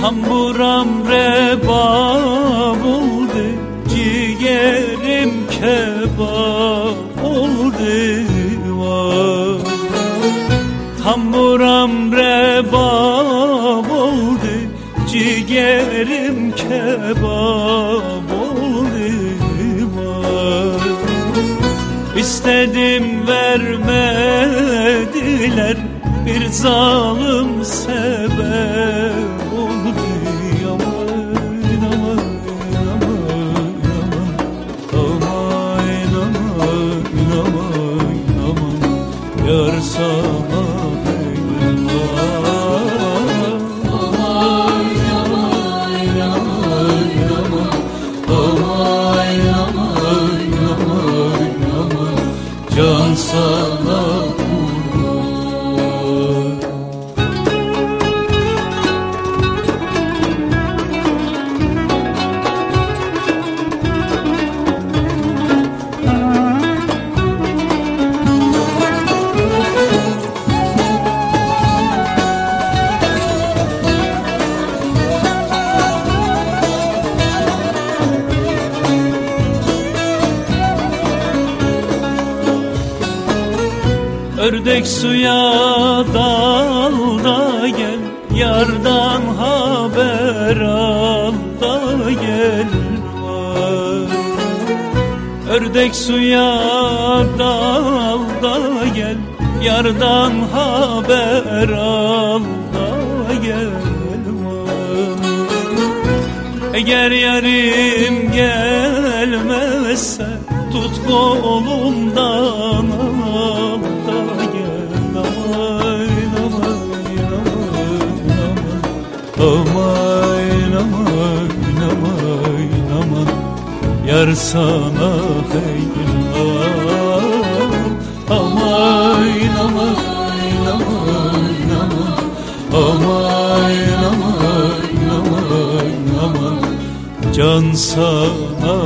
Hamburam rebab oldu Ciğerim kebap oldu vay. Hamburam rebab oldu Ciğerim kebap oldu vay. İstedim vermediler bir zalim sebep can sana Ördek suya dalda gel Yardan haber al da gel Ördek suya dalda gel Yardan haber al da gel Eğer yarim gelmezse tut kolumdan Aman aman aman aman Yar sana hayran Aman aman aman aman Aman aman aman aman Can sana